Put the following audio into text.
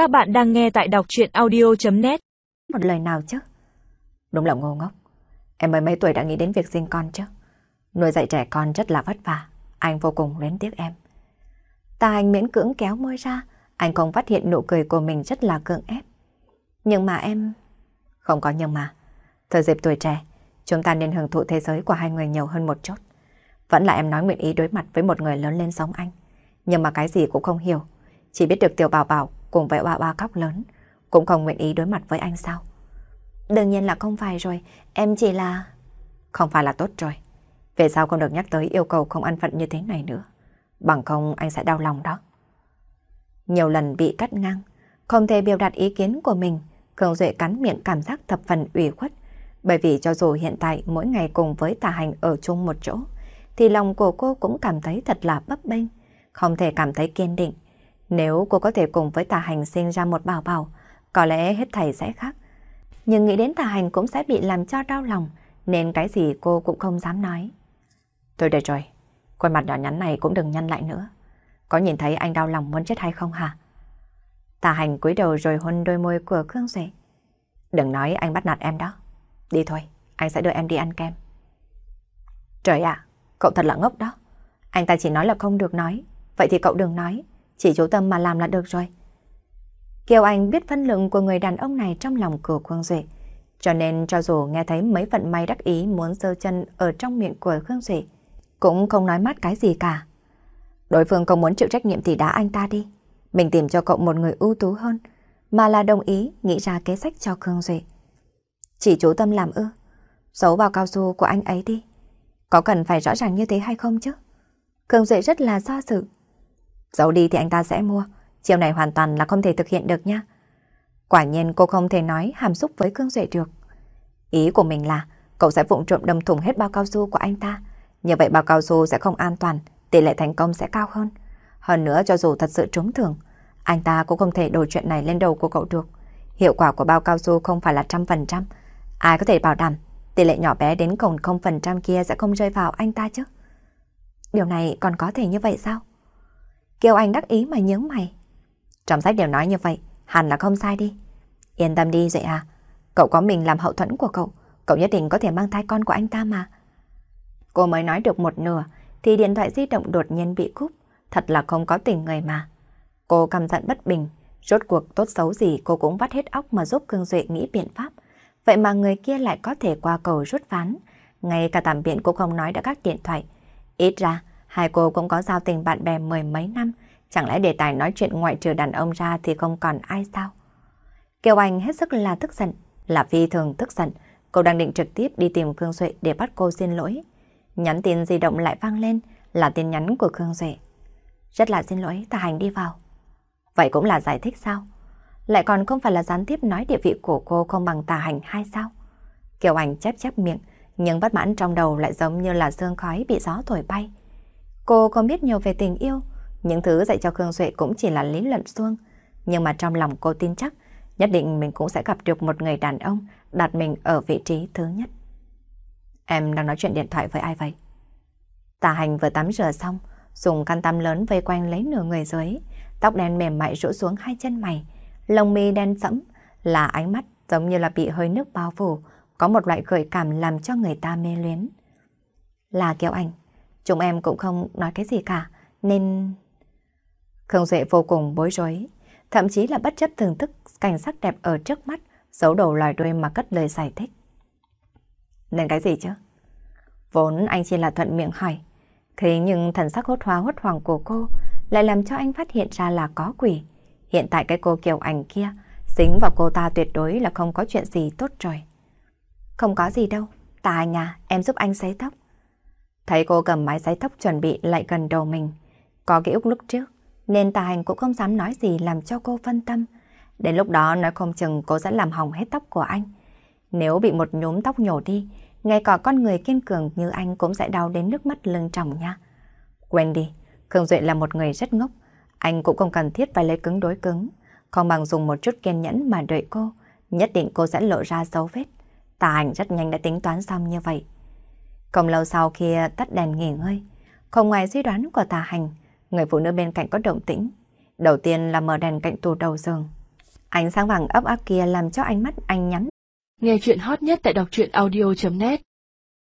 Các bạn đang nghe tại đọc chuyện audio.net Một lời nào chứ? Đúng là ngô ngốc. Em mới mấy tuổi đã nghĩ đến việc sinh con chứ. Nuôi dạy trẻ con rất là vất vả. Anh vô cùng luyến tiếc em. Ta anh miễn cưỡng kéo môi ra. Anh không phát hiện nụ cười của mình rất là cưỡng ép. Nhưng mà em... Không có nhưng mà. Thời dịp tuổi trẻ, chúng ta nên hưởng thụ thế giới của hai người nhiều hơn một chút. Vẫn là em nói nguyện ý đối mặt với một người lớn lên giống anh. Nhưng mà cái gì cũng không hiểu. Chỉ biết được tiểu bảo bảo cùng với oa oa khóc lớn. Cũng không nguyện ý đối mặt với anh sao. Đương nhiên là không phải rồi. Em chỉ là... Không phải là tốt rồi. Về sau không được nhắc tới yêu cầu không ăn phận như thế này nữa. Bằng không anh sẽ đau lòng đó. Nhiều lần bị cắt ngang. Không thể biểu đạt ý kiến của mình. Khương Duệ cắn miệng cảm giác thập phần ủy khuất. Bởi vì cho dù hiện tại mỗi ngày cùng với tà hành ở chung một chỗ, thì lòng của cô cũng cảm thấy thật là bấp bênh, không thể cảm thấy kiên định. Nếu cô có thể cùng với tà hành sinh ra một bảo bảo, có lẽ hết thầy sẽ khác. Nhưng nghĩ đến tà hành cũng sẽ bị làm cho đau lòng, nên cái gì cô cũng không dám nói. Thôi được rồi, khuôn mặt nhỏ nhắn này cũng đừng nhăn lại nữa. Có nhìn thấy anh đau lòng muốn chết hay không hả? Tà hành cúi đầu rồi hôn đôi môi của Khương Duệ. Đừng nói anh bắt nạt em đó. Đi thôi, anh sẽ đưa em đi ăn kem. Trời ạ, cậu thật là ngốc đó. Anh ta chỉ nói là không được nói. Vậy thì cậu đừng nói, chỉ chú tâm mà làm là được rồi. Kiều Anh biết phân lượng của người đàn ông này trong lòng của Khương Duệ. Cho nên cho dù nghe thấy mấy vận may đắc ý muốn sơ chân ở trong miệng của Khương Duệ, cũng không nói mát cái gì cả. Đối phương không muốn chịu trách nhiệm thì đá anh ta đi. Mình tìm cho cậu một người ưu tú hơn, mà là đồng ý nghĩ ra kế sách cho Khương Duệ. Chỉ chú tâm làm ư, xấu vào cao su của anh ấy đi. Có cần phải rõ ràng như thế hay không chứ? Khương Duệ rất là do dự. Giấu đi thì anh ta sẽ mua, chiều này hoàn toàn là không thể thực hiện được nha. Quả nhiên cô không thể nói hàm xúc với Khương Duệ được. Ý của mình là cậu sẽ vụng trộm đâm thủng hết bao cao su của anh ta. Như vậy bao cao su sẽ không an toàn, tỷ lệ thành công sẽ cao hơn. Hơn nữa cho dù thật sự trúng thưởng, anh ta cũng không thể đổ chuyện này lên đầu của cậu được. Hiệu quả của bao cao su không phải là trăm phần trăm. Ai có thể bảo đảm tỷ lệ nhỏ bé đến cổng không phần trăm kia sẽ không rơi vào anh ta chứ? Điều này còn có thể như vậy sao? Kiều Anh đắc ý mà nhớ mày. Trong sách đều nói như vậy, hẳn là không sai đi. Yên tâm đi dậy à, cậu có mình làm hậu thuẫn của cậu, cậu nhất định có thể mang thai con của anh ta mà. Cô mới nói được một nửa, thì điện thoại di động đột nhiên bị cúp, thật là không có tình người mà. Cô căm giận bất bình, rốt cuộc tốt xấu gì cô cũng vắt hết óc mà giúp Cương Duệ nghĩ biện pháp. Vậy mà người kia lại có thể qua cầu rút ván, ngay cả tạm biện cũng không nói đã cắt điện thoại. Ít ra, hai cô cũng có giao tình bạn bè mười mấy năm, chẳng lẽ đề tài nói chuyện ngoại trừ đàn ông ra thì không còn ai sao? Kiều Anh hết sức là tức giận, là phi thường tức giận. Cô đang định trực tiếp đi tìm Khương Duệ để bắt cô xin lỗi. Nhắn tin di động lại vang lên là tin nhắn của Khương Duệ. Rất là xin lỗi, ta hành đi vào. Vậy cũng là giải thích sao? Lại còn không phải là gián tiếp nói địa vị của cô không bằng tà hành hay sao? Kiều Anh chép chép miệng, nhưng bất mãn trong đầu lại giống như là sương khói bị gió thổi bay. Cô không biết nhiều về tình yêu, những thứ dạy cho Khương Duệ cũng chỉ là lý luận suông. Nhưng mà trong lòng cô tin chắc, nhất định mình cũng sẽ gặp được một người đàn ông đặt mình ở vị trí thứ nhất. Em đang nói chuyện điện thoại với ai vậy? Tà hành vừa tắm rửa xong, dùng khăn tắm lớn vây quanh lấy nửa người dưới, tóc đen mềm mại rũ xuống hai chân mày, lông mi đen sẫm, là ánh mắt giống như là bị hơi nước bao phủ, có một loại gợi cảm làm cho người ta mê luyến. Là Kiều Anh, chúng em cũng không nói cái gì cả, nên... Khương Duệ vô cùng bối rối, thậm chí là bất chấp thưởng thức cảnh sắc đẹp ở trước mắt, giấu đầu lòi đuôi mà cất lời giải thích. Nên cái gì chứ? Vốn anh chỉ là thuận miệng hỏi, thế nhưng thần sắc hốt hoa hốt hoàng của cô lại làm cho anh phát hiện ra là có quỷ. Hiện tại cái cô Kiều ảnh kia, dính vào cô ta tuyệt đối là không có chuyện gì tốt rồi. Không có gì đâu, tà nhà, em giúp anh sấy tóc. Thấy cô cầm máy giấy tóc chuẩn bị lại gần đầu mình. Có ký ức lúc trước, nên tà hành cũng không dám nói gì làm cho cô phân tâm. Đến lúc đó nói không chừng cô sẽ làm hỏng hết tóc của anh. Nếu bị một nhúm tóc nhổ đi, ngay cả con người kiên cường như anh cũng sẽ đau đến nước mắt lưng tròng nha. Quên đi, Khương Duệ là một người rất ngốc. Anh cũng không cần thiết phải lấy cứng đối cứng. Không bằng dùng một chút kiên nhẫn mà đợi cô. Nhất định cô sẽ lộ ra dấu vết. Tà hành rất nhanh đã tính toán xong như vậy. Không lâu sau khi tắt đèn nghỉ ngơi, không ngoài suy đoán của tà hành, người phụ nữ bên cạnh có động tĩnh. Đầu tiên là mở đèn cạnh tủ đầu giường, Ánh sáng vàng ấp áp kia làm cho ánh mắt anh nhắm. Nghe chuyện hot nhất tại đọc truyện audio.net